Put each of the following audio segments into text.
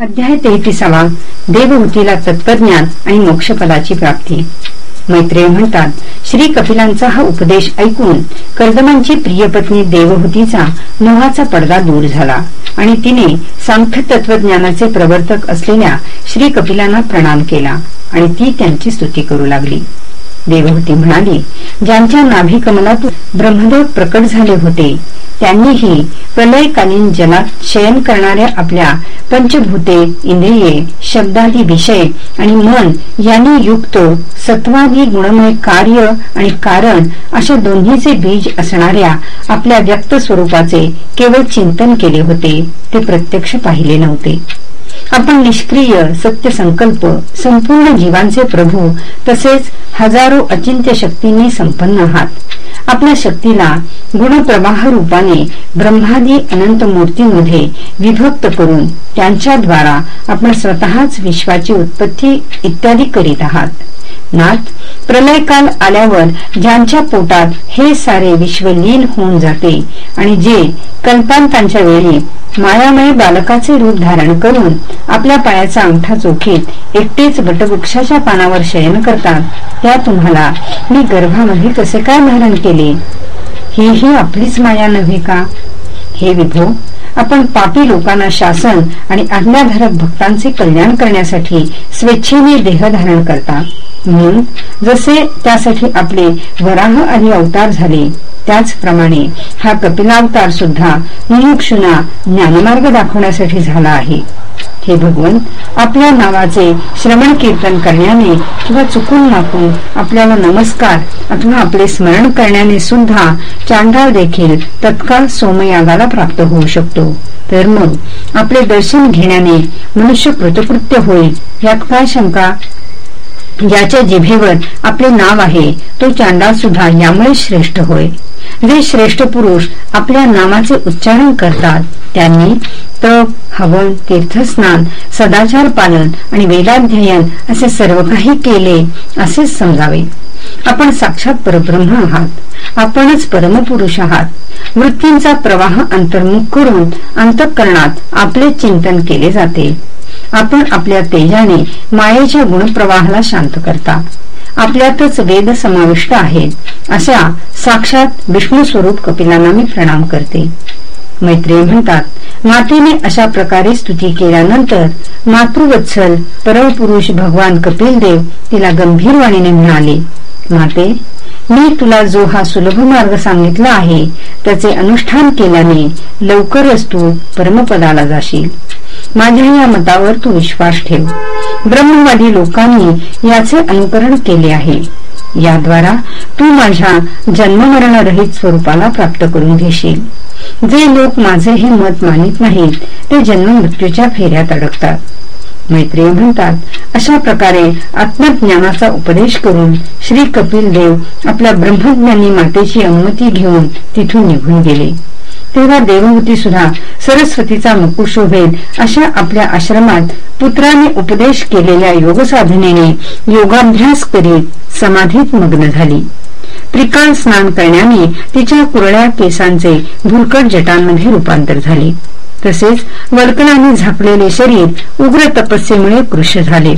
अध्याय तेहतीसावा. देवहूतीला तत्वज्ञान आणि मोक्षपदाची प्राप्ती. मैत्रेय म्हणतात श्री कपिलांचा हा उपदेश ऐकून कर्दमांची प्रिय पत्नी देवहूतीचा मोहाचा पडदा दूर झाला आणि तिने सांख्य तत्वज्ञानाचे प्रवर्तक असलेल्या श्री कपिलांना प्रणाम केला आणि ती त्यांची स्तुती करू लागली. देवहूती म्हणाली ज्यांच्या नाभिकमलातून ब्रह्मदेव प्रकट झाले होते त्यांनीही प्रलयकालीन जलात शयन करणाऱ्या आपल्या पंचभूते इंद्रिये शब्दादी विषय आणि मन यांनी युक्त सत्वादी गुणमय कार्य आणि कारण अशा दोन्हीचे बीज असणाऱ्या आपल्या व्यक्त स्वरूपाचे केवळ चिंतन केले होते ते प्रत्यक्ष पाहिले नव्हते. आपण निष्क्रिय सत्य संकल्प संपूर्ण जीवांचे प्रभू तसेच हजारो अचिंत्य शक्तींनी संपन्न आहात. आपल्या शक्तीला गुणप्रवाह रूपाने ब्रह्मादी अनंत मूर्तीमध्ये विभक्त करून त्यांच्याद्वारा आपण स्वतःच विश्वाची उत्पत्ती इत्यादी करीत आहात. नाथ प्रलयकाल आल्यावर ज्यांच्या पोटात हे सारे विश्व लीन होऊन जाते आणि जे कल्पांतांच्या वेळी मायामय बालकाचे रूप धारण करून आपल्या पायाचा अंगठा चोखीत एकटेच बटवृक्षाच्या पानावर शयन करतात त्या तुम्हाला मी गर्भामध्ये कसे काय धारण केले? ही ही आपलीच माया नव्हे का? हे विभो आपण पापी लोकांना शासन आणि आज्ञाधारक भक्तांचे कल्याण करण्यासाठी स्वेच्छेने देह धारण करता. म्हणून जसे त्यासाठी आपले वराह आणि अवतार झाले त्याचप्रमाणे हा कपिलावतार सुद्धा मुमुक्षुना ज्ञानमार्ग दाखवण्यासाठी झाला आहे. हे भगवन आपल्या नावाचे श्रवण कीर्तन करण्याने किंवा चुकून नाकून आपल्याला नमस्कार अथवा आपले स्मरण करण्याने सुद्धा चांडाळ देखील तत्काळ सोमयागाला प्राप्त होऊ शकतो. तर मग आपले दर्शन घेण्याने मनुष्य कृतकृत्य होईल यात काय शंका? ज्याच्या जिभेवर आपले नाव आहे तो चांडा सुद्धा यामुळे श्रेष्ठ होय. जे श्रेष्ठ पुरुष आपल्या नामाचे उच्चारण करतात त्यांनी तप हवन तीर्थस्नान सदाचार पालन आणि वेदाध्ययन असे सर्व काही केले असेच समजावे. आपण साक्षात परब्रह्म आहात. आपणच परमपुरुष आहात. वृत्तींचा प्रवाह अंतर्मुख करून अंतःकरणात आपले चिंतन केले जाते. आपण आपल्या तेजाने मायेच्या गुणप्रवाहाला शांत करता. आपल्यातच वेद समाविष्ट आहेत अशा साक्षात विष्णू स्वरूप कपिलांना मी प्रणाम करते. मैत्रिय म्हणतात मातेने अशा प्रकारे स्तुती केल्यानंतर मातृवत्सल परमपुरुष भगवान कपिल देव तिला गंभीर वाणीने म्हणाले माते मी तुला जो हा सुलभ मार्ग सांगितला आहे त्याचे अनुष्ठान केल्याने लवकरच तू परमपदाला जाशील. माझ्या या मतावर तू विश्वास ठेव. ब्रह्मवादी लोकांनी याचे अनुकरण केले आहे. याद्वारा तू माझ्या जन्ममरणरहित स्वरूपाला प्राप्त करून घेशील. जे लोक माझे हे मत मानित नाहीत ते जन्म मृत्यूच्या फेऱ्यात अडकतात. मैत्रिय म्हणतात अशा प्रकारे आत्मज्ञानाचा उपदेश करून श्री कपिल देव आपल्या ब्रह्मज्ञानी मातेची अनुमती घेऊन तिथून निघून गेले. तेव्हा देवहूती सुद्धा सरस्वतीचा मुकुट शोभेल अशा आपल्या आश्रमात पुत्राने उपदेश केलेल्या योगसाधनेने योगाभ्यास करीत समाधीत मग्न झाली. त्रिकाळ स्नान करण्याने तिच्या कुरळ्या केसांचे भुरकट जटांमध्ये रूपांतर झाले. तसेच वल्कलाने झाकलेले शरीर उग्र तपस्येमुळे कृश झाले.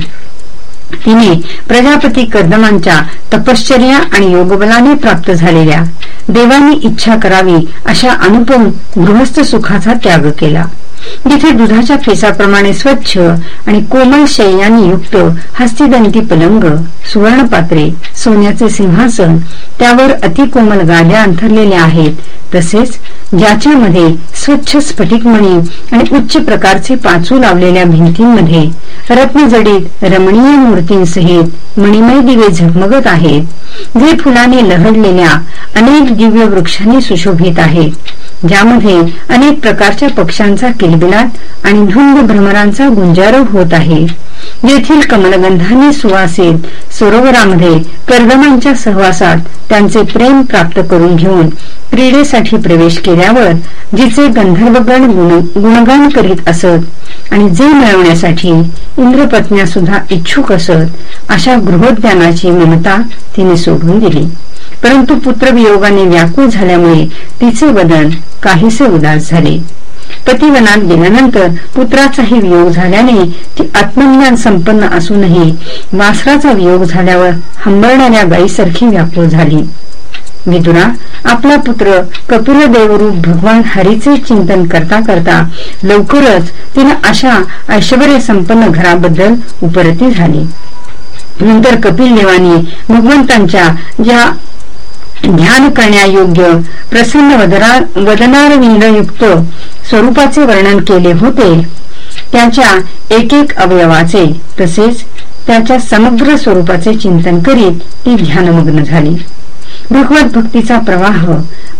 तिने प्रजापती कर्दमांच्या तपश्चर्या आणि योगबलाने प्राप्त झालेल्या देवानी इच्छा करावी अशा अनुपम गृहस्थ सुखाचा त्याग केला. जिथे दुधाच्या फेसाप्रमाणे स्वच्छ आणि कोमल शय्यानी युक्त हस्तिदंती पलंग सुवर्णपात्रे सोन्याचे सिंहासन त्यावर अतिकोमल गाद्या अंथरलेल्या आहेत. तसेच ज्याच्यामध्ये स्वच्छ स्फटिकमणी आणि उच्च प्रकारचे पाचू लावलेल्या भिंतींमध्ये रत्नजडीत रमणीय मूर्तींसहित मणिमय दिवे झगमगत आहेत. जे फुलाने लहडलेल्या अनेक दिव्य वृक्षांनी सुशोभित आहेत. ज्यामध्ये अनेक प्रकारच्या पक्ष्यांचा किलबिलाट आणि धुंद भ्रमरांचा गुंजारव होत आहे. येथील कमलगंधाने सुवासित सरोवरामध्ये कर्दमांच्या सहवासात त्यांचे प्रेम प्राप्त करून घेऊन क्रीडेसाठी प्रवेश केल्यावर जिचे गंधर्वगण गुणगान करीत असत आणि जे मिळवण्यासाठी इंद्रपत्न्या सुद्धा इच्छुक असत अशा गृहोद्यानाची ममता तिने सोडून दिली. परंतु पुत्रवियोगाने व्याकुळ झाल्यामुळे तिचे वदन काहीसे उदास झाले. पतिवनात गेल्यानंतर पुत्राचाही वियोग झाल्याने ती आत्मज्ञान संपन्न असूनही वासराचा वियोग झाल्यावर हंबरणाऱ्या गायीसारखी व्याकुळ झाली. विदुरा आपला पुत्र कपिल देवरूप भगवान हरीचे चिंतन करता करता लवकरच तिला अशा ऐश्वर संपन्न घराबद्दल उपरती झाली. नंतर कपिल देवानी भगवंतांच्या ज्या ध्यान करण्यायोग्य प्रसन्न वदनारविंदयुक्त स्वरूपाचे वर्णन केले होते. त्याच्या एक एक अवयवाचे तसेच त्याच्या समग्र स्वरूपाचे चिंतन करीत ती ध्यानमग्न झाली. भगवत भक्तीचा प्रवाह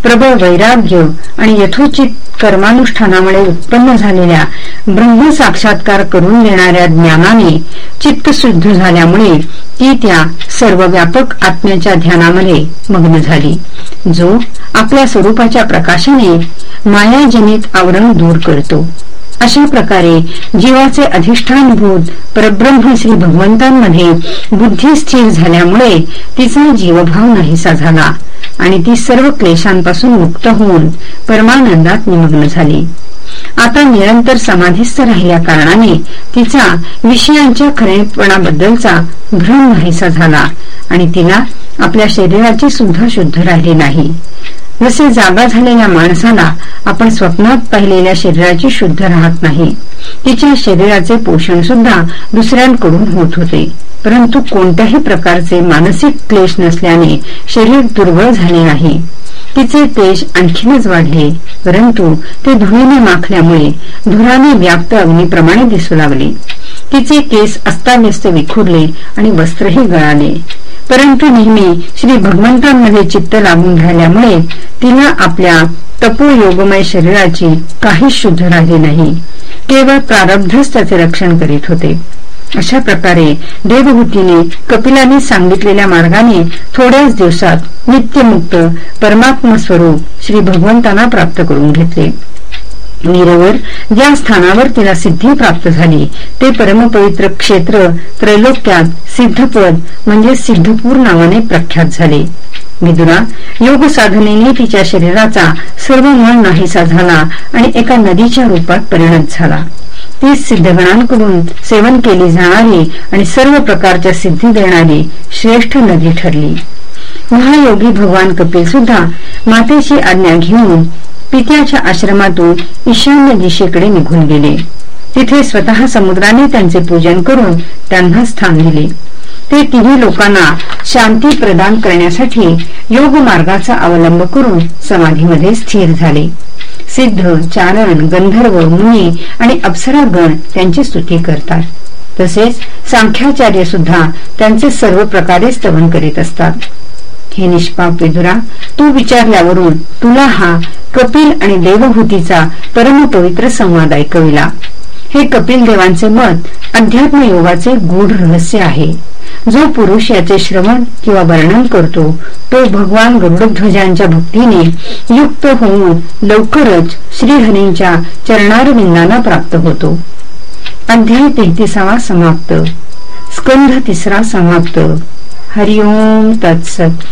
प्रबळ वैराग्य आणि यथोचित कर्मानुष्ठानामुळे उत्पन्न झालेल्या ब्रह्म साक्षात्कार करून देणाऱ्या ज्ञानाने चित्त शुद्ध झाल्यामुळे ती त्या सर्व व्यापक आत्म्याच्या ध्यानामध्ये मग्न झाली जो आपल्या स्वरूपाच्या प्रकाशाने मायाजनित आवरण दूर करतो. अशा प्रकारे जीवाचे अधिष्ठानभूत परब्रह्म श्री भगवंतांमध्ये बुद्धी स्थिर झाल्यामुळे तिचा जीवभाव नाहीसा झाला. आणि ती सर्व क्लेशांपासून मुक्त होऊन परमानंदात निमग्न झाली. आता निरंतर समाधीस्थ राहिल्या कारणाने तिचा विषयांच्या खरेपणाबद्दलचा भ्रम नाहीसा झाला आणि तिला आपल्या शरीराची सुद्धा शुद्ध राहिली नाही. जसे जागा झालेल्या माणसाला आपण स्वप्नात पाहिलेल्या शरीराची शुद्ध राहत नाही तिच्या शरीराचे पोषण सुद्धा दुसऱ्यांकडून होत होते. परंतु कोणत्याही प्रकारचे मानसिक क्लेश नसल्याने शरीर दुर्बळ झाले नाही. तिचे तेज आणखीनच वाढले परंतु ते धुळीने माखल्यामुळे धुराने व्याप्त अग्निप्रमाणे दिसू लागले. तिचे केस अस्ताव्यस्त विखुरले आणि वस्त्रही गळाले. परंतु नेहमी श्री भगवंतांमध्ये चित्त लागून राहिल्यामुळे तिला आपल्या तपोयोगमय शरीराची काही शुद्ध राहिली नाही. केवळ प्रारब्धच त्याचे रक्षण करीत होते. अशा प्रकारे देवहूतीने कपिलाने सांगितलेल्या मार्गाने थोड्याच दिवसात नित्यमुक्त परमात्म स्वरूप श्री भगवंतांना प्राप्त करून घेतले. नीरेवर ज्या स्थानावर तिला सिद्धी प्राप्त झाली ते परमपवित्र क्षेत्र त्रैलोक्यात सिद्धपद म्हणजे सिद्धपूर नावाने प्रख्यात झाले. विदुरा योग साधनेने तिच्या शरीराचा सर्व मळ नाहीसा झाला आणि एका नदीच्या रूपात परिणत झाला. ती सिद्धगणांकडून सेवन केली जाणारी आणि सर्व प्रकारच्या सिद्धी देणारी श्रेष्ठ नदी ठरली. महायोगी भगवान कपिल सुद्धा मातेची आज्ञा घेऊन पित्याच्या आश्रमातून ईशान्य दिशेकडे निघून गेले. तिथे स्वतः समुद्राने त्यांचे पूजन करून त्यांना स्थान दिले. ते तिन्ही लोकांना शांती प्रदान करण्यासाठी योग मार्गाचा अवलंब करून समाधीमध्ये स्थिर झाले. सिद्ध चारण गंधर्व मुनी आणि अप्सरागण त्यांची स्तुती करतात. तसेच सांख्याचार्य सुद्धा त्यांचे सर्व प्रकारे स्तवन करीत असतात. हे निष्पाप विदुरा तू विचारल्यावरून तुला हा कपिल आणि देवभूतीचा परमपवित्र संवाद ऐकविला. हे कपिल देवांचे मत अध्यात्म योगाचे गूढ रहस्य आहे. जो पुरुष याचे श्रवण किंवा वर्णन करतो तो भगवान गरुडध्वजांच्या भक्तीने युक्त होऊन लवकरच श्रीहरींच्या चरणारविंदांना प्राप्त होतो. अध्याय तेहतीसावा समाप्त. स्कंध तिसरा समाप्त. हरिओम तत्सत.